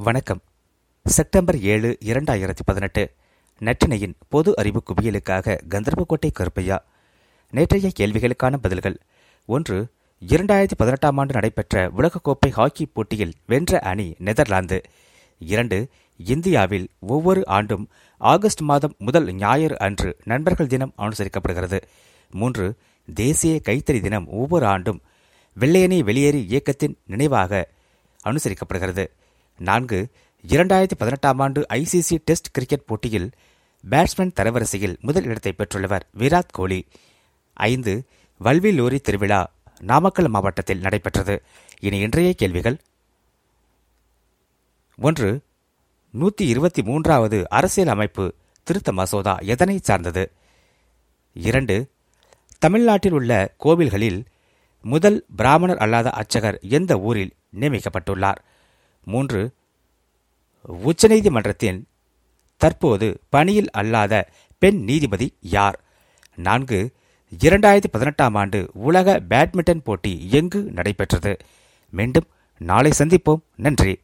வணக்கம். செப்டம்பர் ஏழு இரண்டாயிரத்தி பதினெட்டு. நற்றினையின் பொது அறிவு குவியலுக்காக கந்தர்போட்டை கருப்பையா. நேற்றைய கேள்விகளுக்கான பதில்கள். ஒன்று இரண்டாயிரத்தி பதினெட்டாம் ஆண்டு நடைபெற்ற உலகக்கோப்பை ஹாக்கி போட்டியில் வென்ற அணி நெதர்லாந்து. இரண்டு இந்தியாவில் ஒவ்வொரு ஆண்டும் ஆகஸ்ட் மாதம் முதல் ஞாயிறு அன்று நண்பர்கள் தினம் அனுசரிக்கப்படுகிறது. மூன்று தேசிய கைத்தறி தினம் ஒவ்வொரு ஆண்டும் வெள்ளையனே வெளியேறி இயக்கத்தின் நினைவாக அனுசரிக்கப்படுகிறது. நான்கு இரண்டாயிரத்தி பதினெட்டாம் ஆண்டு ஐசிசி டெஸ்ட் கிரிக்கெட் போட்டியில் பேட்ஸ்மேன் தரவரிசையில் முதல் இடத்தை பெற்றுள்ளவர் விராட் கோலி. ஐந்து வல்வி லோரி திருவிழா நாமக்கல் மாவட்டத்தில் நடைபெற்றது. இனி இன்றைய கேள்விகள். ஒன்று நூற்றி இருபத்தி மூன்றாவது அரசியல் அமைப்பு திருத்த மசோதா எதனை சார்ந்தது? இரண்டு தமிழ்நாட்டில் உள்ள கோவில்களில் முதல் பிராமணர் அல்லாத அர்ச்சகர் எந்த ஊரில் நியமிக்கப்பட்டுள்ளார்? மூன்று உச்சநீதிமன்றத்தின் தற்போது பணியில் அல்லாத பெண் நீதிபதி யார்? நான்கு இரண்டாயிரத்தி பதினெட்டாம் ஆண்டு உலக பேட்மிண்டன் போட்டி எங்கு நடைபெற்றது? மீண்டும் நாளை சந்திப்போம். நன்றி.